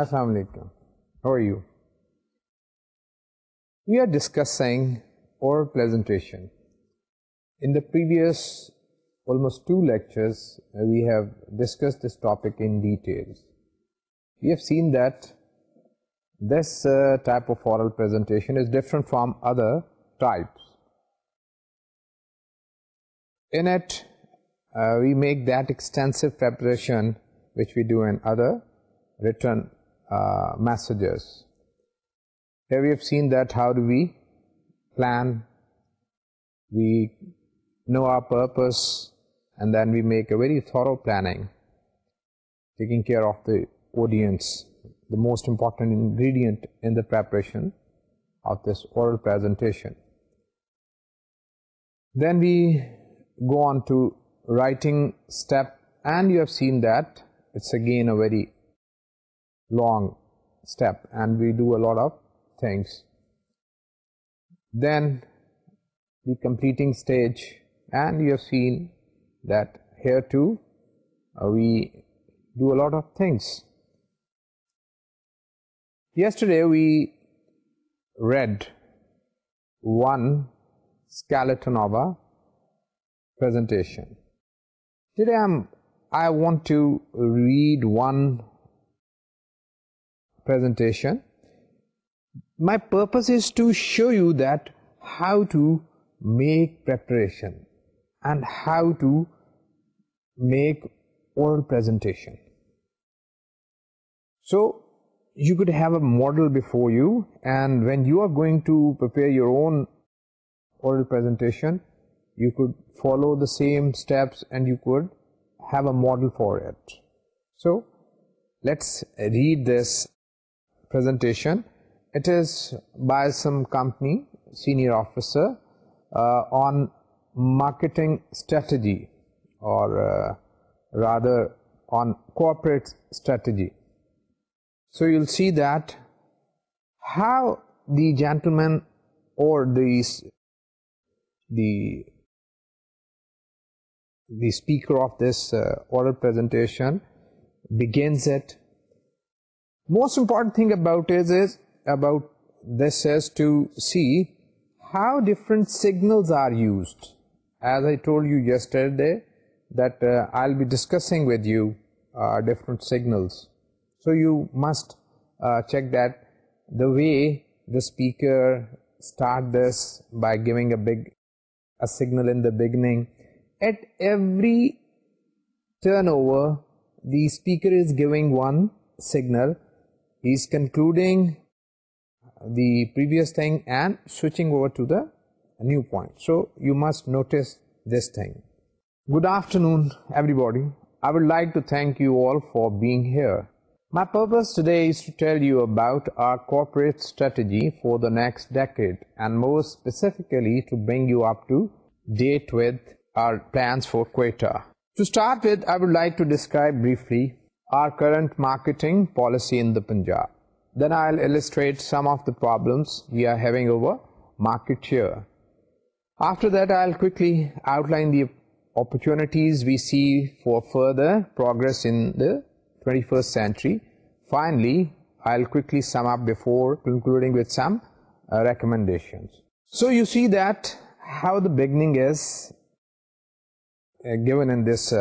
السلام علیکم we are discussing our type of return Uh, messages. Here we have seen that how do we plan, we know our purpose, and then we make a very thorough planning, taking care of the audience, the most important ingredient in the preparation of this oral presentation. Then we go on to writing step, and you have seen that it's again a very long step, and we do a lot of things. Then the completing stage, and you have seen that here too uh, we do a lot of things. Yesterday we read one skeleton of a presentation. Today I want to read one presentation. My purpose is to show you that how to make preparation and how to make oral presentation. So you could have a model before you, and when you are going to prepare your own oral presentation, you could follow the same steps and you could have a model for it. So let's read this presentation. It is by some company senior officer uh, on marketing strategy, or uh, rather on corporate strategy. So you'll see that how the gentleman or the speaker of this uh, oral presentation begins it, most important thing about it is about this is to see how different signals are used. As I told you yesterday that uh, I'll be discussing with you uh, different signals. So you must uh, check that the way the speaker start this by giving a signal in the beginning. At every turnover the speaker is giving one signal first موسٹکلیٹ was for کوئی opportunities further progress first century finally some up for concluding so you see داگنگ is givens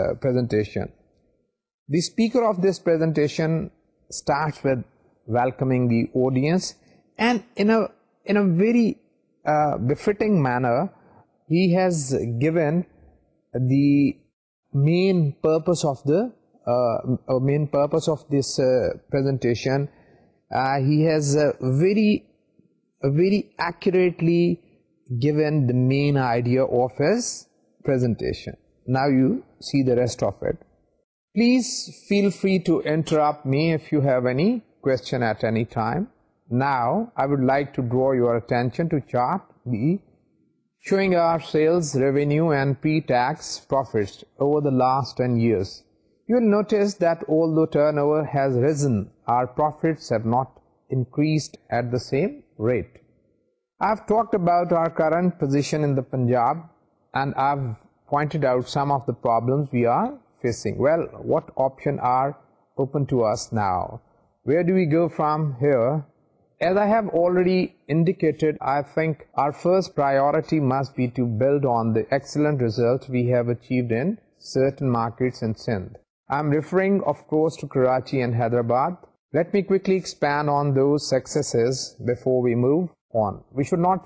The speaker of this presentation starts with welcoming the audience, and in a very uh, befitting manner he has given the main purpose of the uh, uh, main purpose of this presentation. He has very accurately given the main idea of his presentation. Now you see the rest of it. Please feel free to up me you have any I would like to takes attention over the last notes increased at the same rate I talk about our current positions we are well what opportunity must be to build آنسلنٹ Karachi and Hyderabad not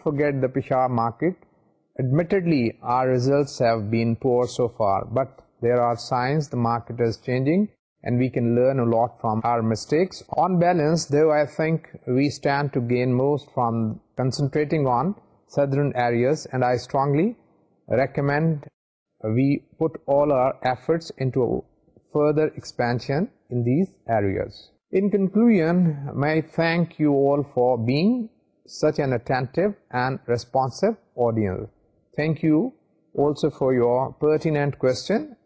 forget پشا مارکیٹلی there are marketing for big such and response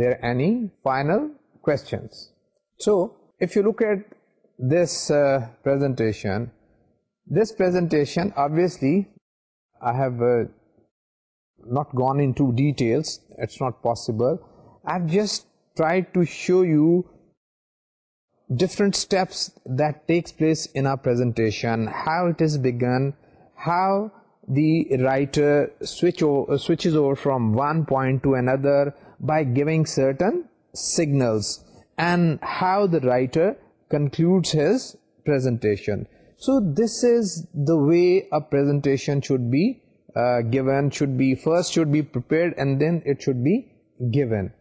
دینی final so if you look at this دسلیو not gone to that's not possible show you different pleasant how it been how the right is over from one point to another by giving certain signals, and how the writer concludes his presentation. So this is the way a presentation should be uh, given, should be prepared, and then it should be given.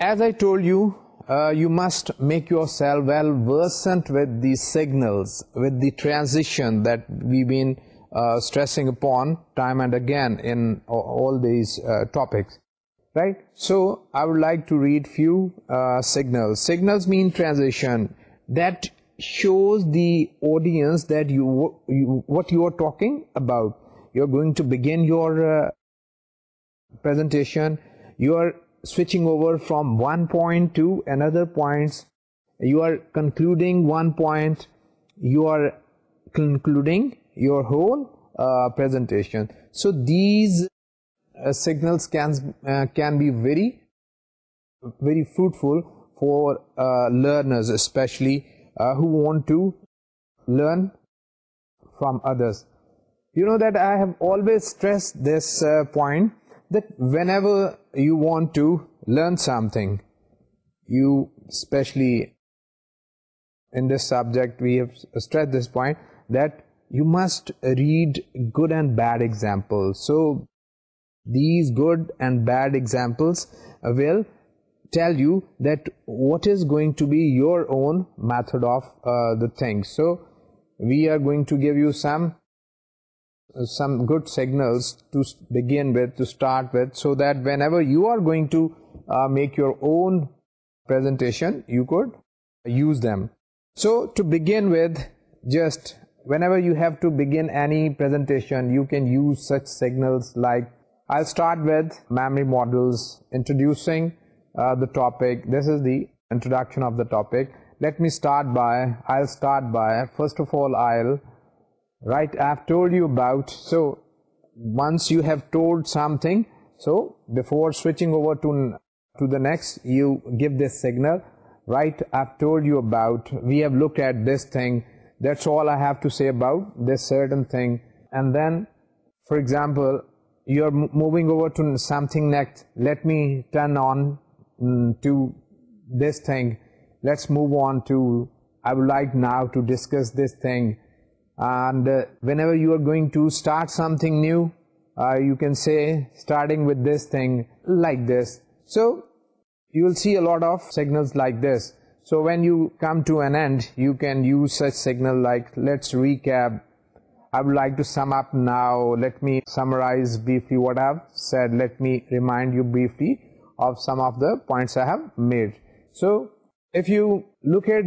As I told you, uh, you must make yourself well versant with the signals, with the transition that we've been uh, stressing upon time and again in all these topics right? So I would like to read few uh, signals. Signals mean transition that shows the audience that what you are talking about. You're going to begin your uh, presentation. You are switching over from one point to another point. You are concluding one point. You are concluding your whole uh, presentation. So these signals uh, can be very fruitful for uh, learners, especially uh, who want to learn from others. You know that I have always stressed this point, that whenever you want to learn something, you, especially in this subject, we have stressed this point that you must read good and bad examples. So these good and bad examples will tell you that what is going to be your own method of uh, the thing. So we are going to give you some good signals to begin with, to start with, so that whenever you are going to uh, make your own presentation, you could use them. So to begin with, just whenever you have to begin any presentation, you can use such signals like I'll start with memory models, introducing uh, the topic. This is the introduction of the topic. I'll start by, first of all, I've told you about, so once you have told something, so before switching over to the next, you give this signal, right? I've told you about, we have looked at this thing, that's all I have to say about this certain thing. And then, for example, you're moving over to something next. Let me turn on mm, to this thing. Let's move on to, I would like now to discuss this thing. And uh, whenever you are going to start something new, uh, you can say starting with this thing like this. So you will see a lot of signals like this. So when you come to an end, you can use such signal like let's recap, I would like to up now me summarise me remind you briefly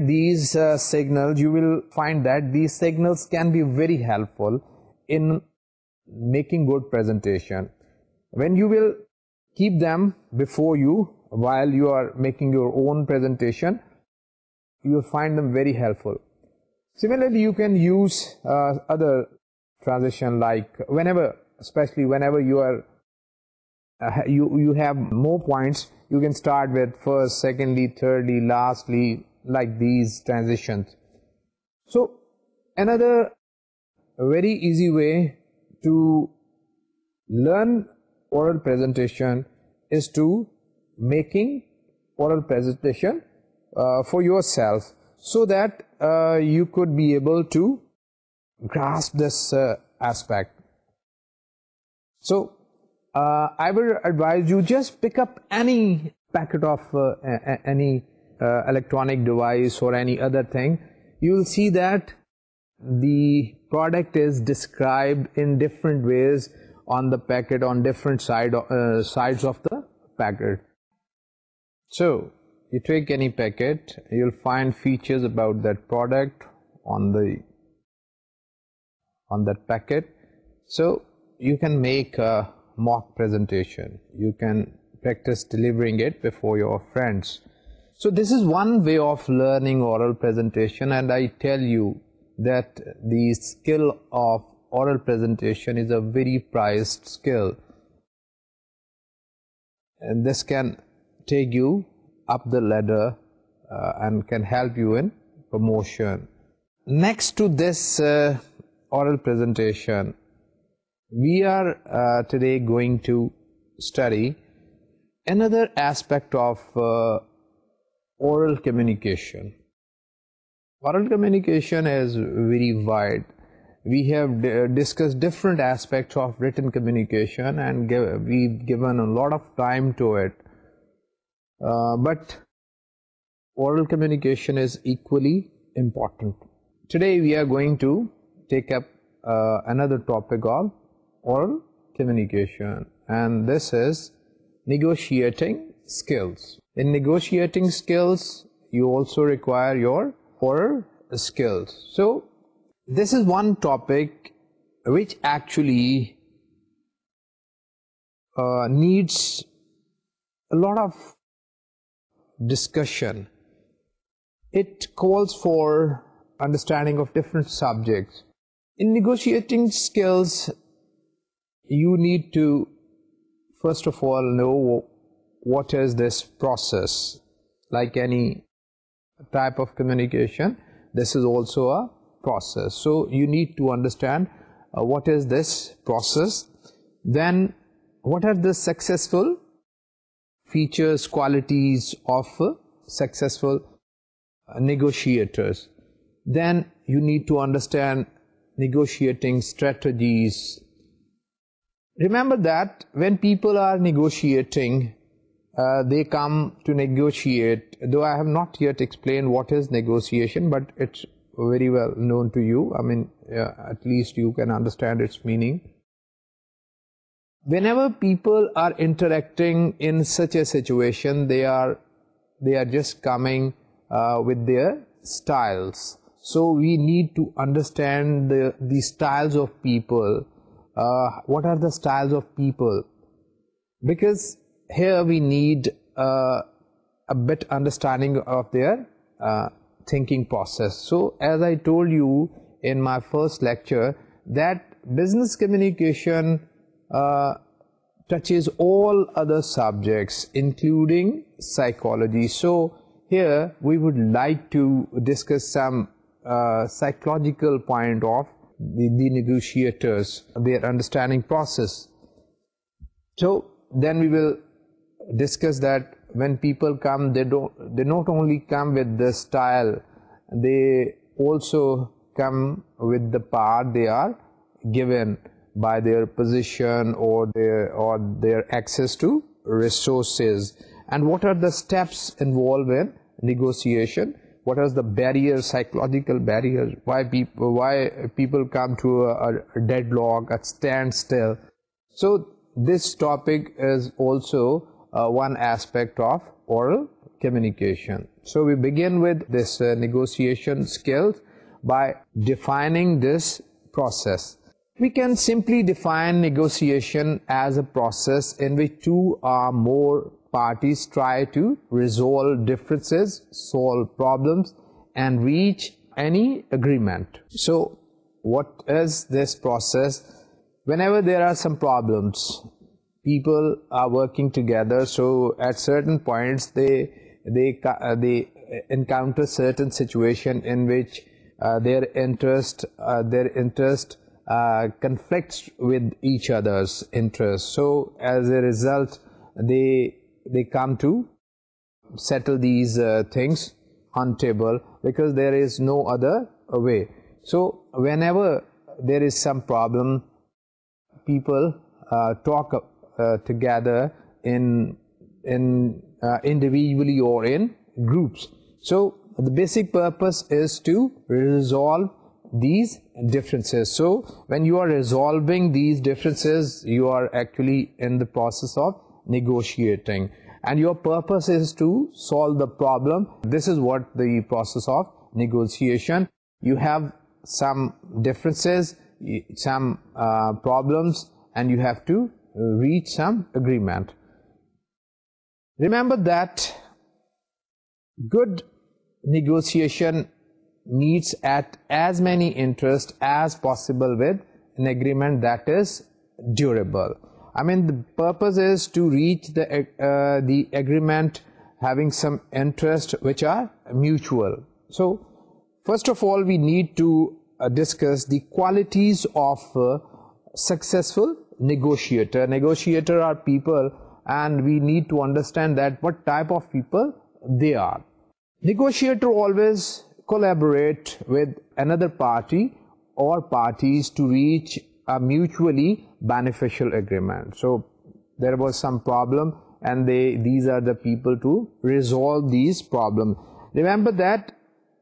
these signal that these signal can be very helpful making good negotiation when you will keep them before you while you are making your own presentation very helpful Similarly, you can use uh, other transition, like especially whenever you are uh, you have more points, you can start with first, secondly, thirdly, lastly, like these transitions. So another very easy way to learn oral presentation is to making oral presentation uh, for yourself so that you could be able to grasp this aspect. So I would advise you just pick up any packet of any electronic device or any other thing. You will see that the product is described in different ways on the packet, on different sides of the packet. So you take any packet, you'll find features about that product on that packet. So you can make a mock presentation, you can practice delivering it before your friends. So this is one way of learning oral presentation, and I tell you that the skill of oral presentation is a very prized skill, and this can take you up and can help you in promotion next to this اورلیکیشن oral communication is very wide we have discuss different aspects of written communication we go lot of time to it Uh, but oral communication is equally important. Today we are going to take up uh, another topic of oral communication, and this is negotiating skills. In negotiating skills, you also require your oral skills. So this is one topic which actually uh, needs a lot of discussion. It calls for understanding of different subjects. In negotiating skills, you need to first of all know what is this process. Like any type of communication, this is also a process. So you need to understand uh, what is this process. Then what are the successful features, qualities of uh, successful uh, negotiators. Then you need to understand negotiating strategies. Remember that when people are negotiating, uh, they come to negotiate, though I have not yet explained what is negotiation, but it's very well known to you. I mean, at least you can understand its meaning whenever people are interacting in such a situation, they are just coming uh, with their styles. So we need to understand the styles of people. Uh, what are the styles of people? Because here we need uh, a bit understanding of their thinking process. So as I told you in my first lecture, that business communication uh, touches all other subjects including psychology. So here we would like to discuss some uh, psychological point of the negotiators, their understanding process. So then we will discuss that when people come, they not only come with the style, they also come with the part they are given by their position or their access to resources. And what are the steps involved in negotiation? What are the barriers, psychological barriers? Why people come to a deadlock, a standstill? So this topic is also uh, one aspect of oral communication. So we begin with this uh, negotiation skills by defining this process. We can simply define negotiation as a process in which two or more parties try to resolve differences, solve problems, and reach any agreement. So, what is this process? Whenever there are some problems, people are working together, so at certain points they uh, encounter certain situation in which uh, their interest uh, uh, conflicts with each other's interests. So as a result, they come to settle these uh, things on table, because there is no other way. So whenever there is some problem, people uh, talk together in individually or in groups. So the basic purpose is to resolve these differences. So when you are resolving these differences, you are actually in the process of negotiating, and your purpose is to solve the problem. This is what the process of negotiation. You have some differences, some uh, problems, and you have to uh, reach some agreement. Remember that good negotiation meets at as many interests as possible with an agreement that is durable. I mean, the purpose is to reach the uh, agreement having some interests which are mutual. So, first of all, we need to uh, discuss the qualities of successful negotiator. Negotiator are people, and we need to understand that what type of people they are. Negotiator always collaborate with another party or parties to reach a mutually beneficial agreement. So there was some problem, and these are the people to resolve these problems. Remember that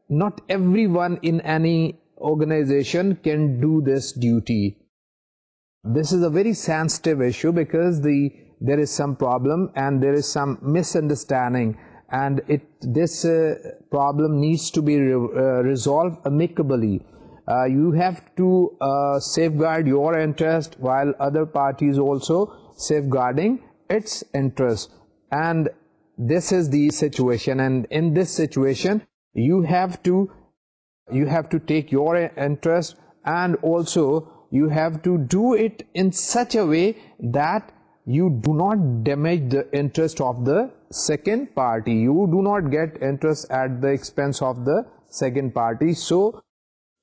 not everyone in any organization can do this duty. This is a very sensitive issue because there is some problem and there is some misunderstanding and this uh, problem needs to be uh, resolved amicably. Uh, you have to safeguard your interest while other parties also safeguarding its interest, and this is the situation. And in this situation you have to take your interest, and also you have to do it in such a way that you do not damage the interest of the second party. You do not get interest at the expense of the second party. So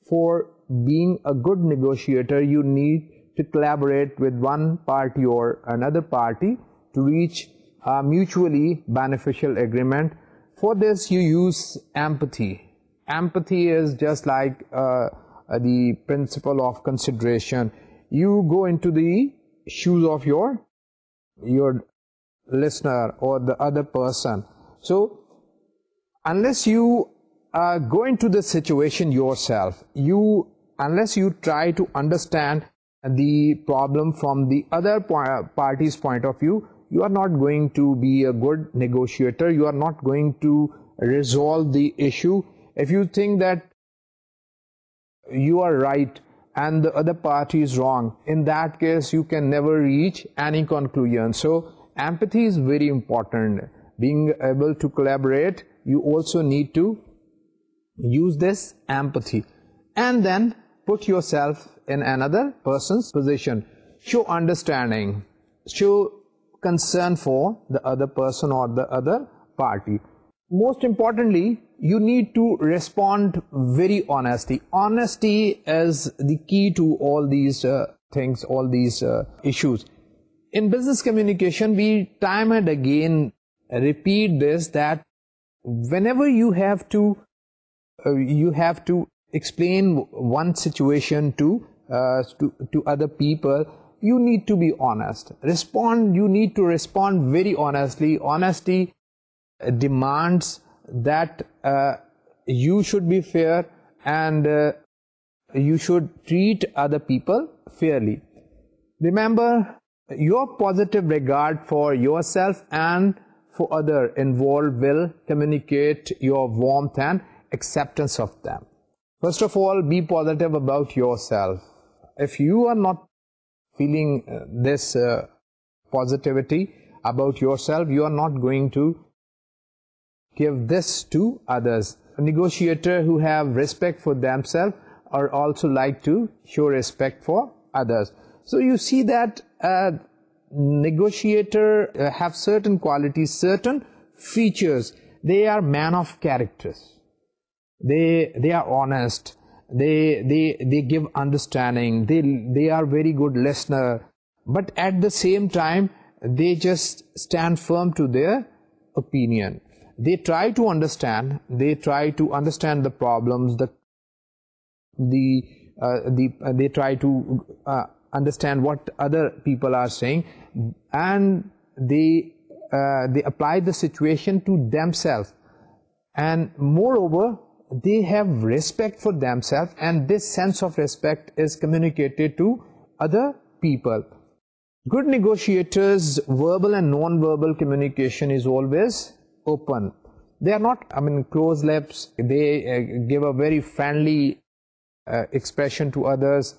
for being a good negotiator, you need to collaborate with one party or another party to reach a mutually beneficial agreement. For this, you use empathy. Empathy is just like uh, the principle of consideration. You go into the shoes of your listener or the other person. So unless you go into the situation yourself, unless you try to understand the problem from the other party's point of view, you are not going to be a good negotiator. You are not going to resolve the issue. If you think that you are right and the other party is wrong, in that case you can never reach any conclusion. So Empathy is very important. Being able to collaborate, you also need to use this empathy. And then put yourself in another person's position. Show understanding. Show concern for the other person or the other party. Most importantly, you need to respond very honestly. Honesty is the key to all these uh, uh, issues. In business communication, we time and again repeat this, that whenever you have to uh, explain one situation uh, to other people, you need to be honest. You need to respond very honestly. Honesty demands that uh, you should be fair and you should treat other people fairly. Remember your positive regard for yourself and for other involved will communicate your warmth and acceptance of them. First of all, be positive about yourself. If you are not feeling uh, this uh, positivity about yourself, you are not going to give this to others. Negotiators who have respect for themselves are also like to show respect for others. So you see that negotiator uh, have certain qualities, certain features. They are man of characters. They are honest. They give understanding. They are very good listener. But at the same time, they just stand firm to their opinion. They try to understand. They try to understand the problems. Uh, uh, they try to understand what other people are saying, and uh, they apply the situation to themselves, and moreover they have respect for themselves, and this sense of respect is communicated to other people. Good negotiators' verbal and non-verbal communication is always open. They are not, closed lips. They uh, give a very friendly uh, expression to others.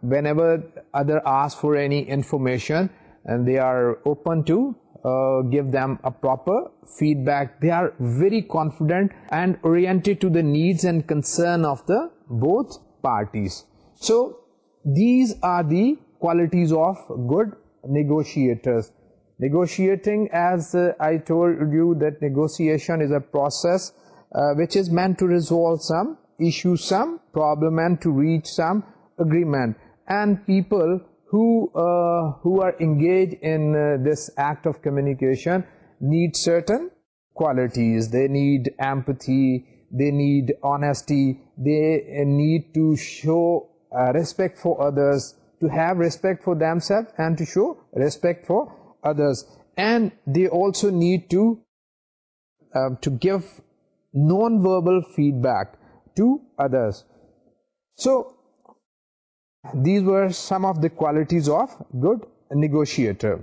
Whenever other ask for any information, and they are open to uh, give them a proper feedback. They are very confident and oriented to the needs and concern of the both parties. So these are the qualities of good negotiators. Negotiating, as uh, I told you, that negotiation is a process uh, which is meant to resolve some issue, some problem, and to reach some agreement and people uh, who are engaged in uh, this act of communication need certain qualities. They need empathy, they need honesty, they uh, need to show respect for others, to have respect for themselves and to show respect for others. And they also need to um, give non-verbal feedback to others. So qualities of good negotiator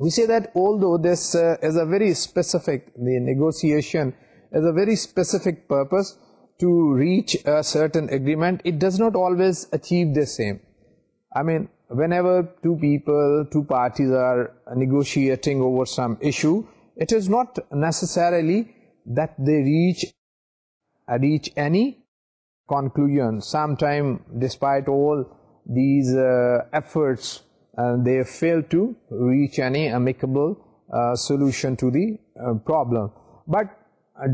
we set اےریفکشن agreement not always achieve the same I more to peoples are negotiating over some issue it is not necessarily دیچ reach any conclusion. Sometimes, despite all these uh, efforts, uh, they fail to reach any amicable uh, solution to the problem. But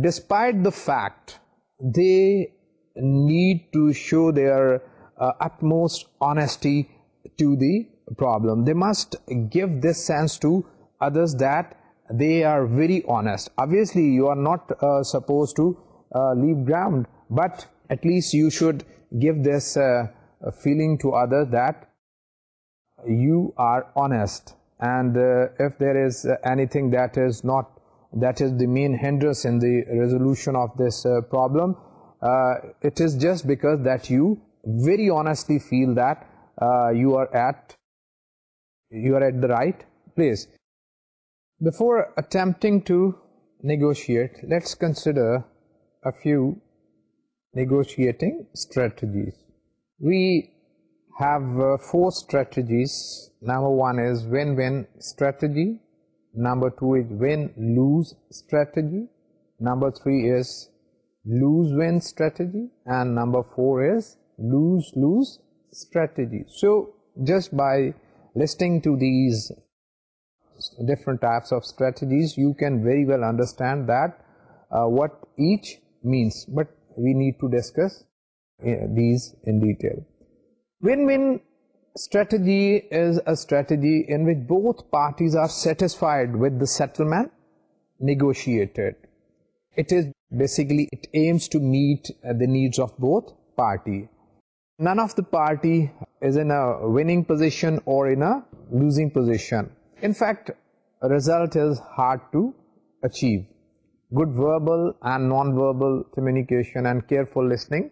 despite the fact, they need to show their utmost honesty to the problem. They must give this sense to others that they are very honest. Obviously, you are not supposed to leave ground, but at least you should give this uh, feeling to others that you are honest. And uh, if there is uh, anything that is not, that is the main hindrance in the resolution of this problem, it is just because that you very honestly feel that you are at the right place. Before attempting to negotiate, let's consider a few negotiating strategies. We have uh, four strategies. Number one is win-win strategy. Number two is win-lose strategy. Number three is lose-win strategy. And number four is lose-lose strategy. So just by listening to these different types of strategies, you can very well understand that uh, what each means. But we need to discuss these interests are set وا settle needs of party main of the party is انگزیشن or good verbal and non وربلکیشنفلسنگ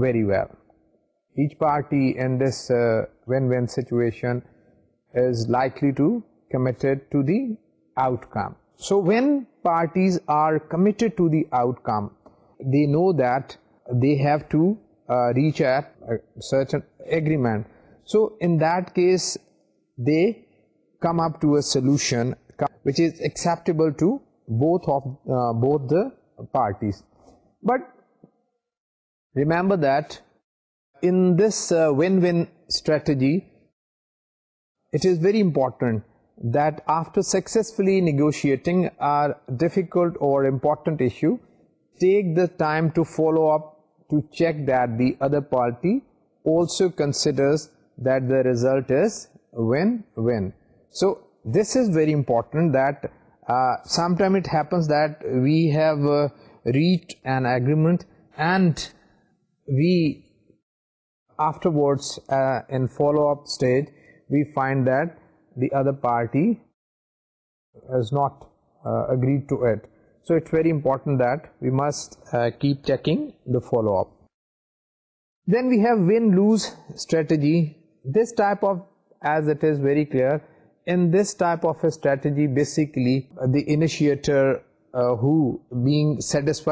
very well ہیشن though that they he Uh, reach a certain agreement. So in that case, they come up to a solution which is acceptable to uh, both the parties. But remember that in this uh, win-win strategy, it is very important that after successfully negotiating a difficult or important issue, take the time to follow up to check that the other party also considers that the result is win-win. So this is very important that uh, sometimes it happens that we have uh, reached an agreement and we afterwards uh, in follow-up stage we find that the other party has not agreed to it. So it's very important this keep checking sets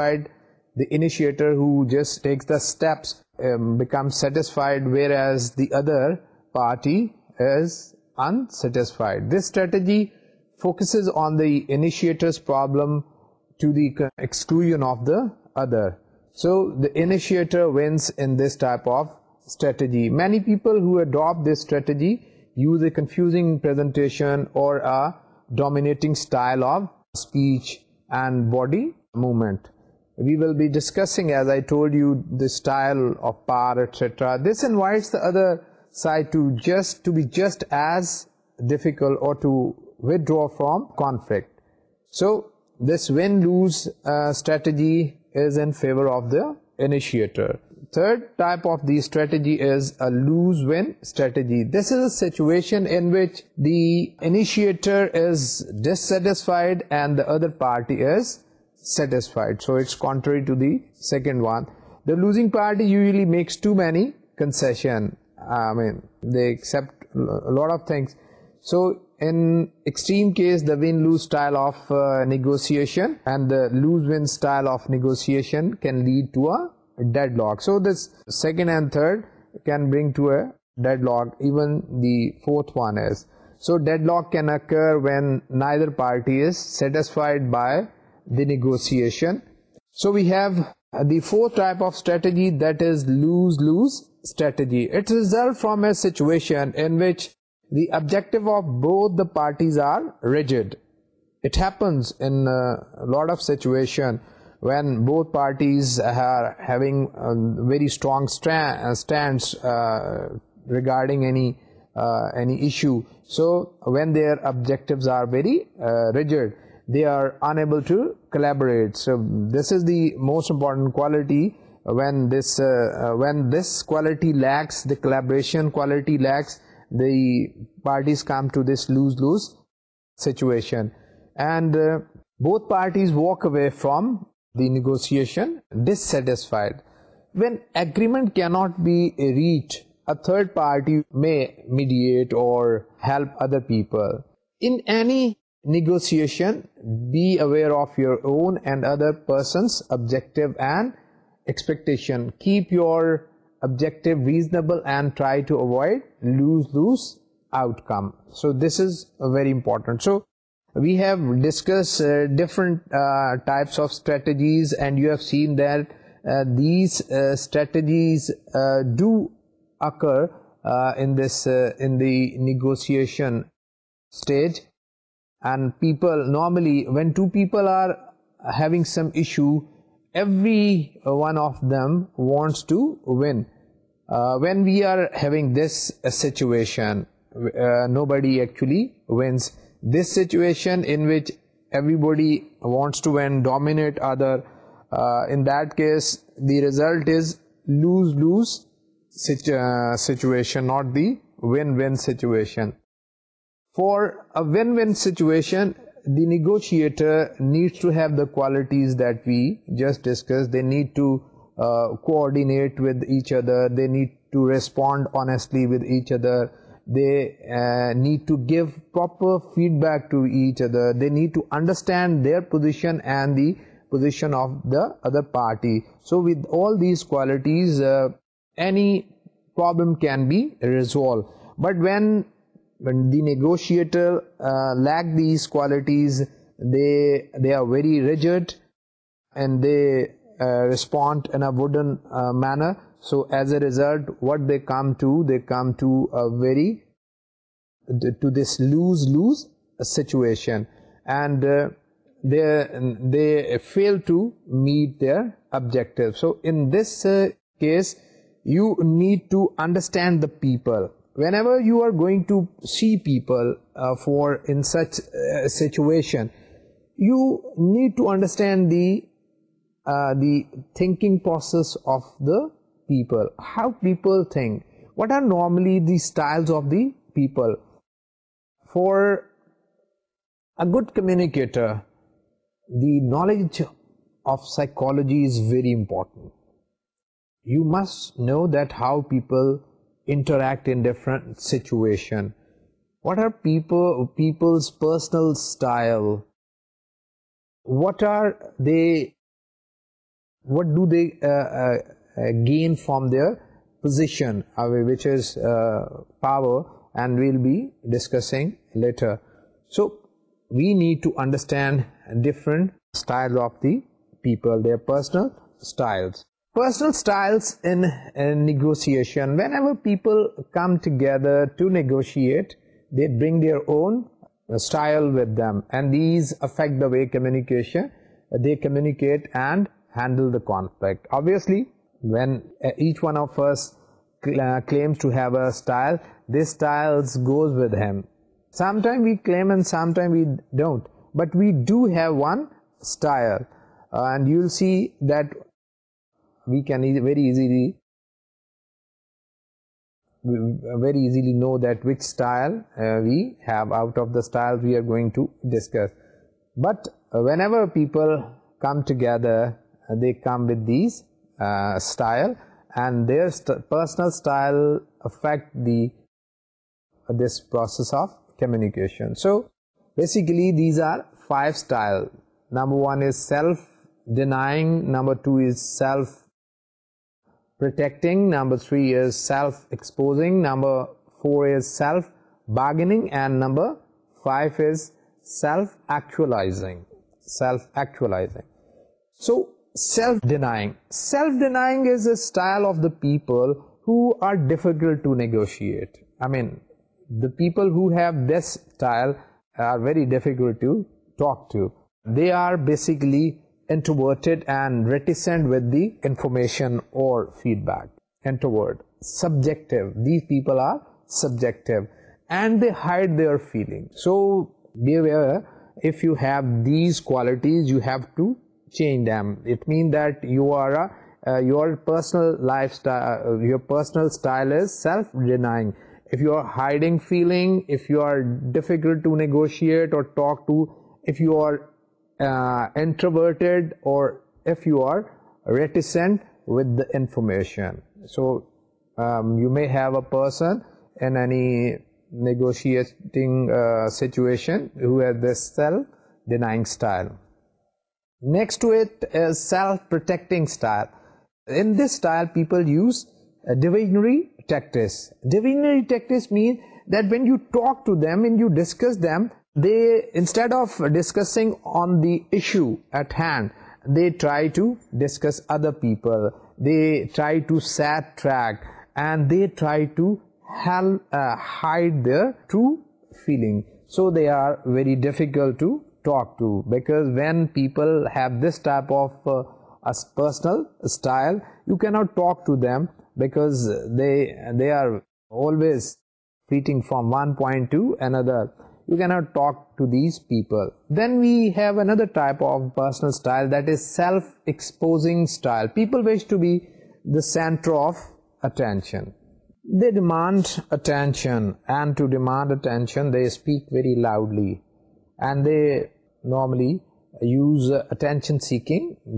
become sets other پارٹیجی focus problem to the exclusion of the other. So the initiator wins in this type of strategy. Many people who adopt this strategy use a confusing presentation or a dominating style of speech and body movement. We will be discussing, as I told you, the style of power, etc. This invites the other side to be just as difficult or to withdraw from conflict. So this win-lose uh, strategy is in favor of the initiator. Third type of the strategy is a lose-win strategy. This is a situation in which the initiator is dissatisfied and the other party is satisfied. So it's contrary to the second one. The losing party usually makes too many concessions. They accept a lot of things. So four so deadlock کی fourth type of strategy this lose lose strategies فرومشن the objective of both the parties are rigid. It happens in a lot of situation when both parties are having very strong uh, stands uh, regarding uh, any issue. So when their objectives are very rigid, they are unable to collaborate. So this is the most important quality. When this quality lacks, the collaboration quality lacks, the parties come to this lose-lose situation, and uh, both parties walk away from the negotiation dissatisfied. When agreement cannot be reached, a third party may mediate or help other people. In any negotiation, be aware of your own and other person's objective and expectation. Keep your so this is very important so we have discuss different of strategies and you have seen this strategies across negotiation stage people normally wait to people are he every uh, one of them wants to win. Uh, when we are having this uh, situation, nobody actually wins. This situation in which everybody wants to win, dominate other, in that case the result is lose-lose situation, not the win-win situation. For a win-win situation, the negotiator needs to have the qualities that we just discussed. They need to uh, coordinate with each other, they need to respond honestly with each other, they uh, need to give proper feedback to each other, they need to understand their position and the position of the other party. So with all these qualities, uh, any problem can be resolved. But when when the negotiator uh, lack these qualities, they are very rigid and they uh, respond in a wooden uh, manner. So as a result, what they come to a very to this lose-lose situation, and they fail to meet their objective. So in this case, you need to understand the people. Whenever you are going to see people uh, for in such a uh, situation, you need to understand uh, the thinking process of the people, how people think, what are normally the styles of the people. For a good communicator, the knowledge of psychology is very important. You must know that how people interact in different situation. What are people's personal style? What do they uh, uh, uh, gain from their position, which is power, and we'll be discussing later. So we need to understand different style of the people, their personal styles. Personal styles in negotiation. Whenever people come together to negotiate, they bring their own style with them, and these affect the way communication they communicate and handle the conflict. Obviously, when uh, each one of us uh, claims to have a style, this style goes with him. Sometimes we claim and sometimes we don't, but we do have one style, and you'll see that we can uh, very easily know that which style uh, we have. Out of the styles we are going to discuss. But uh, whenever people come together, they come with these style, and their personal style affect the this process of communication. So basically these are 5 styles. Number 1 is self-denying, number 2 is self fives self actually people who are difficult to negotiate I mean the people who have دسائل very difficult are basically introverted and reticent with the information or feedback. Introvert, subjective. These people are subjective and they hide their feelings. So be aware, if you have these qualities, you have to change them. It means that you are uh, your personal lifestyle, uh, your personal style is self-denying. If you are hiding feeling, if you are difficult to negotiate or talk to, if you are uh, introverted, or if you are reticent with the information. So um, you may have a person in any negotiating uh, situation who has this self-denying style. Next to it is self-protecting style. In this style, people use divisionary tactics. Divisionary tactics mean that when you talk to them and you discuss them, they, instead of discussing on the issue at hand, they try to discuss other people, they try to sidetrack, and they try to uh, hide their true feeling. So they are very difficult to talk to, because when people have this type of uh, a personal style, you cannot talk to them, because they are always fleeting from one point to another. Centre of attention speak very loudly normally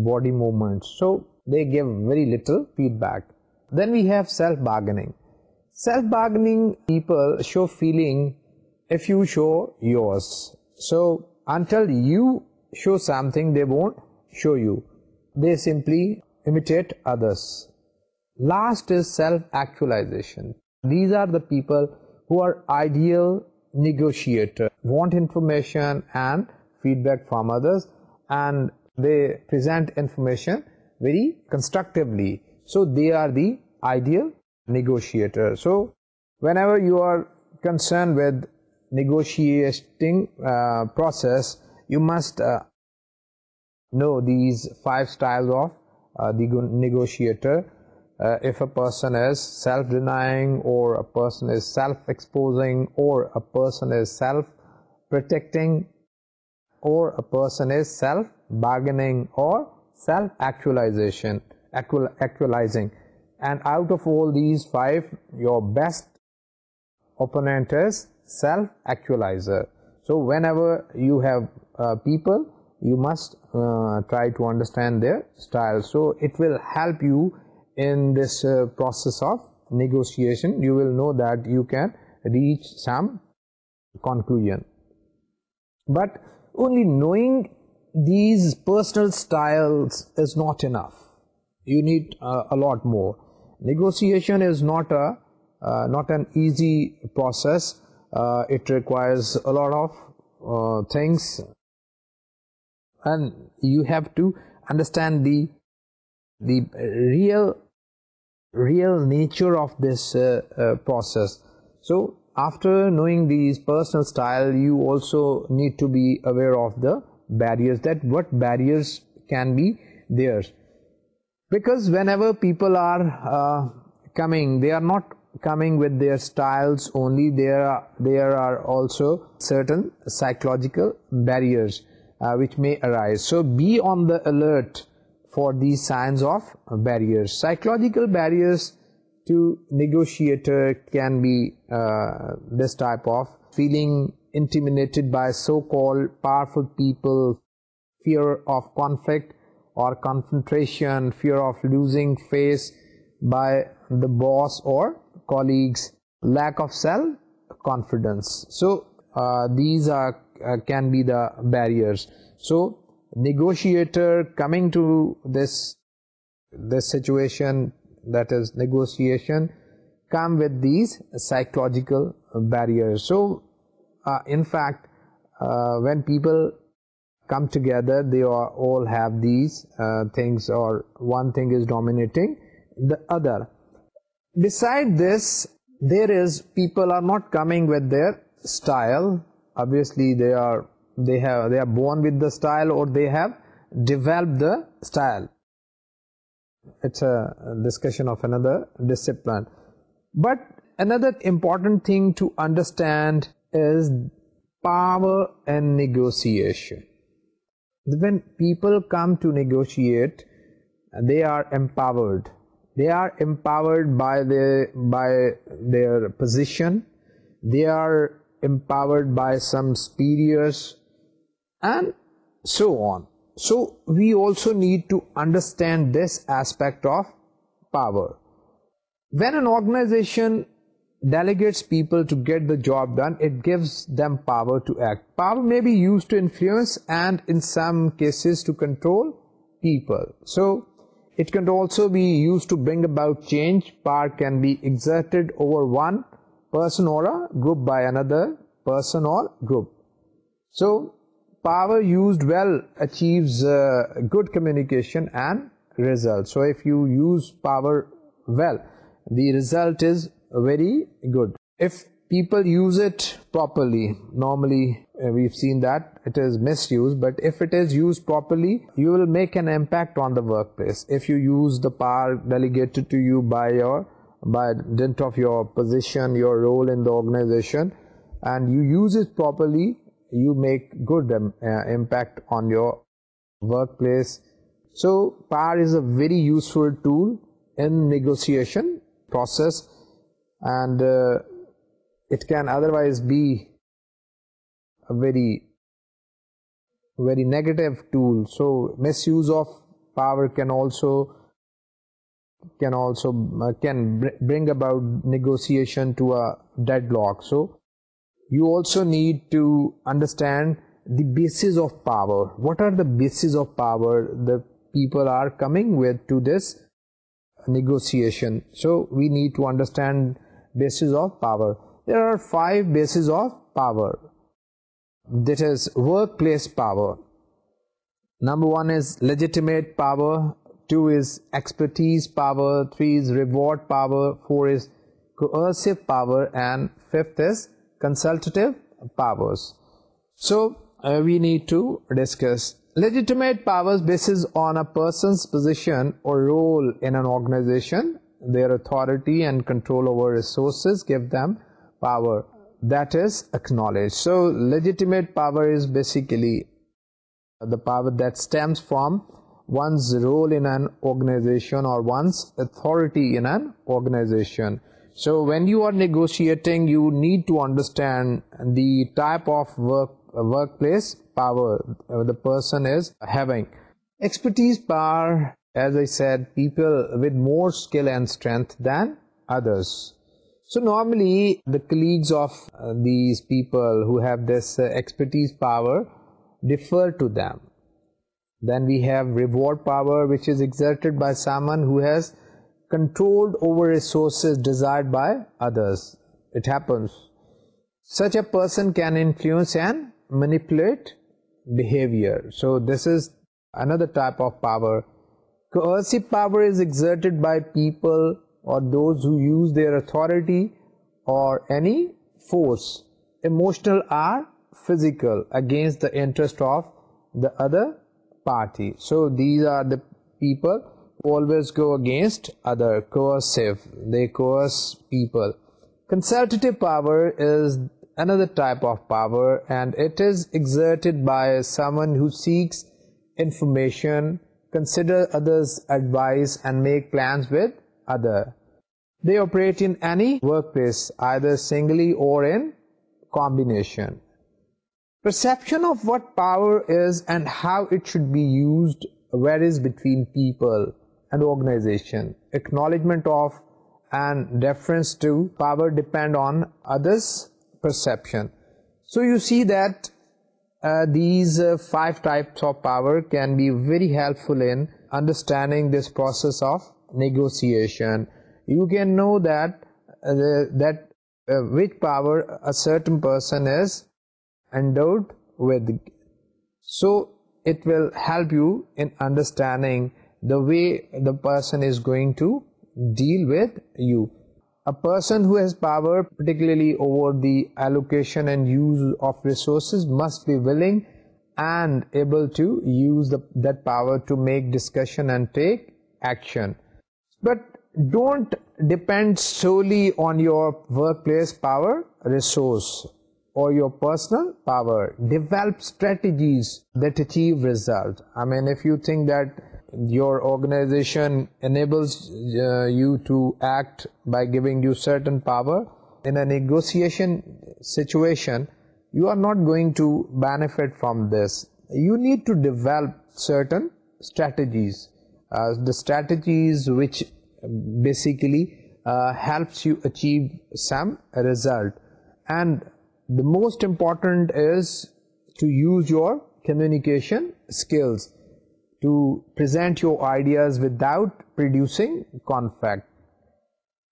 body movement so they give very little feedback then we have self bargaining self bargaining people show feeling if you show yours. So until you show something, they won't show you. They simply imitate others. Last is self-actualization. These are the people who are ideal negotiator, want information and feedback from others, and they present information very constructively. So they are the ideal negotiator. So whenever you are concerned with negotiating uh, process, you must uh, know these 5 styles of uh, the negotiator. If a person is self-denying, or a person is self-exposing, or a person is self-protecting, or a person is self-bargaining or self-actualizing. And out of all these 5, your best opponent is self-actualizer. So whenever you have uh, people, you must uh, try to understand their style. So it will help you in this uh, process of negotiation. You will know that you can reach some conclusion. But only knowing these personal styles is not enough. You need a lot more. Negotiation is not an easy process. Uh, it requires a lot of uh, things, and you have to understand the real nature of this uh, process. So after knowing these personal style, you also need to be aware of the barriers, that what barriers can be theirs, because whenever people are coming, they are not coming with their styles only. There are also certain psychological barriers uh, which may arise. So be on the alert for these signs of barriers. Psychological barriers to negotiator can be uh, this type of feeling intimidated by so-called powerful people, fear of conflict or confrontation, fear of losing face by the boss or colleagues, lack of self confidence. So uh, these are uh, can be the barriers. So negotiator coming to this situation, that is negotiation, come with these psychological barriers. So uh, in fact when people come together, they all have these things, or one thing is dominating the other. Decide this there is people style or people come to negotiate they are empowered They are empowered by their position. They are empowered by some superiors and so on. So we also need to understand this aspect of power. When an organization delegates people to get the job done, it gives them power to act. Power may be used to influence and in some cases to control people. So it can also be used to bring about change. Power can be exerted over one person or a group by another person or group. So power used well achieves uh, good communication and result. So if you use power well, the result is very good. If people use it properly, normally uh, we've seen that it is misused, but if it is used properly, you will make an impact on the workplace. If you use the power delegated to you by dint of your position, your role in the organization, and you use it properly, you make good um, uh, impact on your workplace. So power is a very useful tool in negotiation process, and uh, it can otherwise be very negative tool. So misuse of power can uh, bring about negotiation to a deadlock. So you also need to understand the basis of power. What are the basis of power the people are coming with to this negotiation? So we need to understand basis of power. There are 5 bases of power that is workplace power. Number one is legitimate power, two is expertise power, three is reward power, four is coercive power, and fifth is consultative powers. So uh, we need to discuss legitimate powers basis on a person's position or role in an organization. Their authority and control over resources give them power. الج so legitimate power basically the power from رولگنائزیشن or So normally the colleagues of uh, these people who have this uh, expertise power defer to them. Then we have reward power, which is exerted by someone who has controlled over resources desired by others. It happens. Such a person can influence and manipulate behavior. So this is another type of power. Coercive power is exerted by people or those who use their authority or any force, emotional or physical, against the interest of the other party. So these are the people who always go against other, coercive, they coerce people. Consultative power is another type of power, and it is exerted by someone who seeks information, consider others' advice, and make plans with دنی work پور اینبنیشنسپشن of what power is and how it should be used where پیپلائزیشن ایک so you see the five types of power can be very helpful in understanding this process of negotiation, you can know that which uh, uh, power a certain person is endowed with. So it will help you in understanding the way the person is going to deal with you. A person who has power, particularly over the allocation and use of resources, must be willing and able to use that power to make discussion and take action. But don't depend solely on your workplace power resource or your personal power. Develop strategies that achieve results. I mean, if you think that your organization enables uh, you to act by giving you certain power in a negotiation situation, you are not going to benefit from this. You need to develop certain strategies uh, the strategies which basically uh, helps you achieve some result. And the most important is to use your communication skills to present your ideas without producing conflict.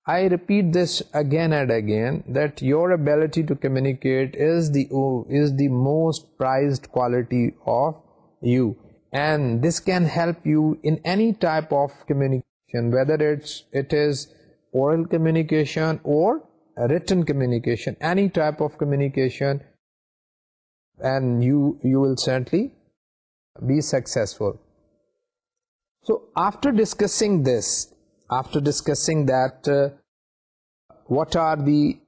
I repeat this again and again, that your ability to communicate is the most prized quality of you. And this can help you in any type of communication, whether it is oral communication or written communication, any type of communication, and you will certainly be successful. So after discussing this, after discussing that uh, what are the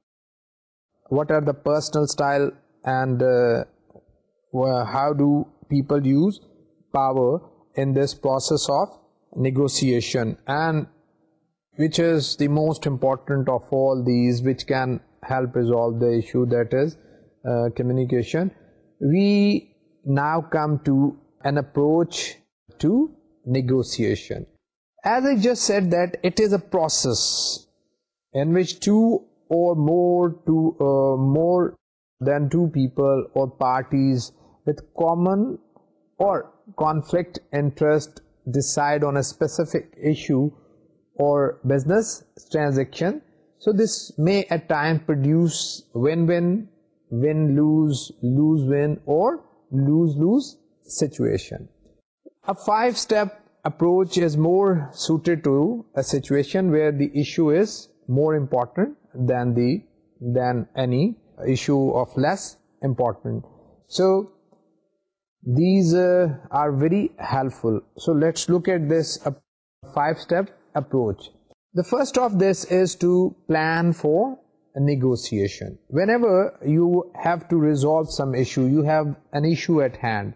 personal style and uh, how do people use power in this process of negotiation, and which is the most important of all these, which can help resolve the issue, that is uh, communication. We now come to an approach to negotiation. As I just said, that it is a process in which uh, more than two people or parties with common or conflict interest decide on a specific issue اورشن so this مےز situation where the issue is more important than the than any issue less important so These uh, are very helpful. So let's look at this five-step approach. The first of this is to plan for a negotiation. Whenever you have to resolve some issue, you have an issue at hand,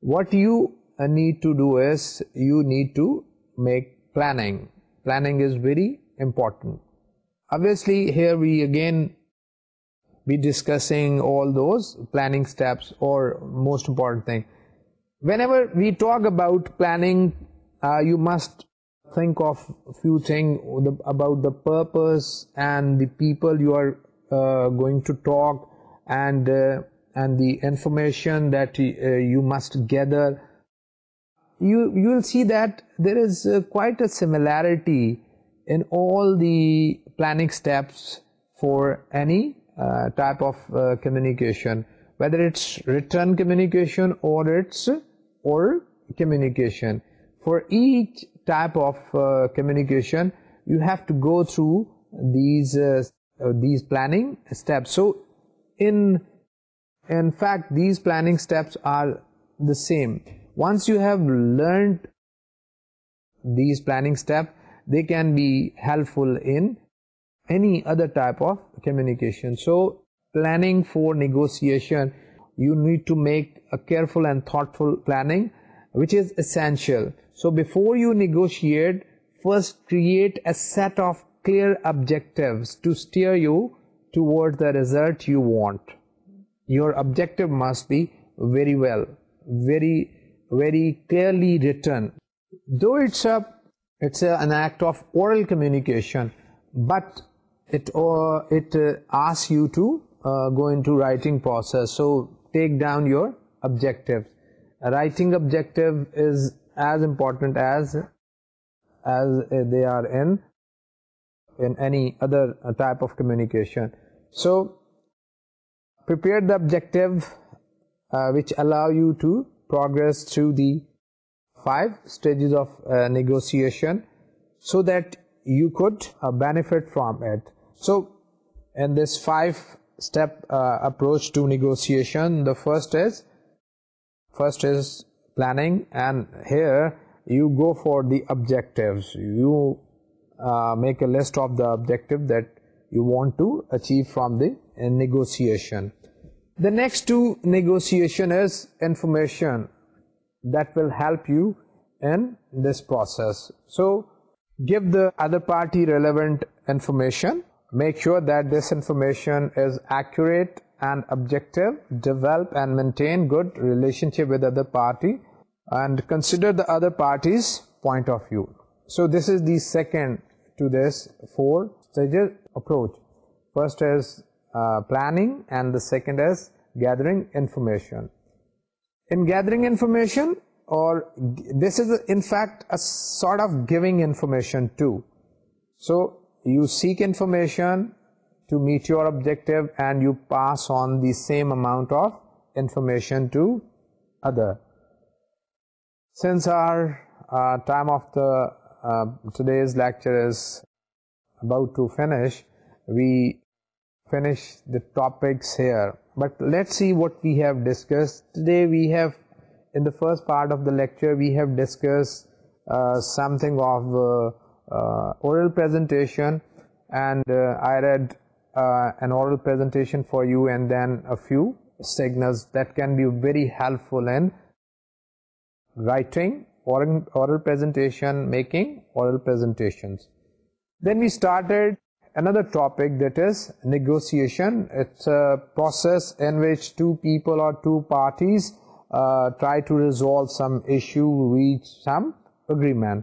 what you uh, need to do is you need to make planning. Planning is very important. Obviously, here we again be discussing all those planning steps or most important thing. Whenever we talk about planning, uh, you must think of a few things about the purpose and the people you are uh, going to talk, and uh, the information that you must gather. You will see that there is quite a similarity in all the planning steps for any uh, type of uh, communication, whether it's written communication or it's oral communication. For each type of uh, communication, you have to go through these planning steps. So in fact, these planning steps are the same. Once you have learned these planning steps, they can be helpful in so planning for negotiation you need to make careful and full پلانگی well very very clearly return دوسرے but it uh, uh, asks you to uh, go into writing process. So take down your objectives. A writing objective is as important as they are in any other type of communication. So prepare the objective which allow you to progress through the 5 stages of negotiation so that you could benefit from it. So in this 5-step uh, approach to negotiation, the first is planning, and here you go for the objectives. You uh, make a list of the objective that you want to achieve from the uh, negotiation. The next two negotiation is information that will help you in this process. So give the other party relevant information Make sure that this information is accurate and objective. Develop and maintain good relationship with other party and consider the other party's point of view. So this is the second to this 4 stages approach. First is uh, planning, and the second is gathering information. In gathering information, or this is in fact a sort of giving information too. So you seek information to meet your objective and you pass on the same amount of information to other. Since our uh, time of the uh, today's lecture is about to finish, we finish the topics here. But let's see what we have discussed today. We have, in the first part of the lecture, we have discussed uh, something of for you and then a can be very helpful and writing then we started another topic that is negotiation پرائی to resolve some agreement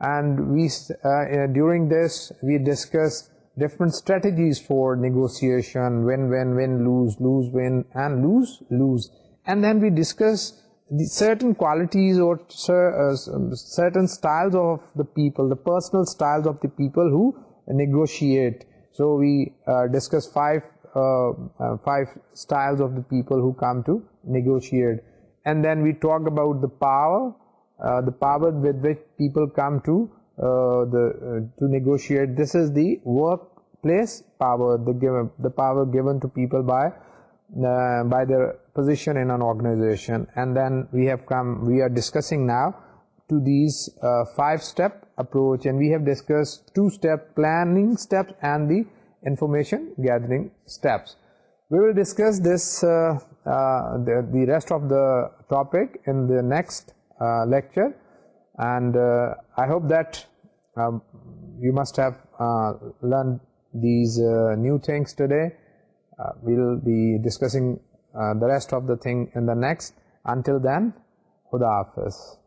and we uh, uh, during this we discuss different strategies for negotiation: win-win-win, lose-lose-win, and lose-lose. And then we discuss the certain qualities or uh, um, certain styles of the people, the personal styles of the people who negotiate. So we discuss five styles of the people who come to negotiate. And then we talk about the power uh, the power with which people come to uh, uh, to negotiate. This is the workplace power, the power given to people by their position in an organization. And then we are discussing now to these 5-step approach, and we have discussed 2-step planning steps and the information gathering steps. We will discuss this the rest of the topic in the next lecture and I hope دسٹ have learn these new things today we'll be discussing the rest of the thing in the next until then خدا حافظ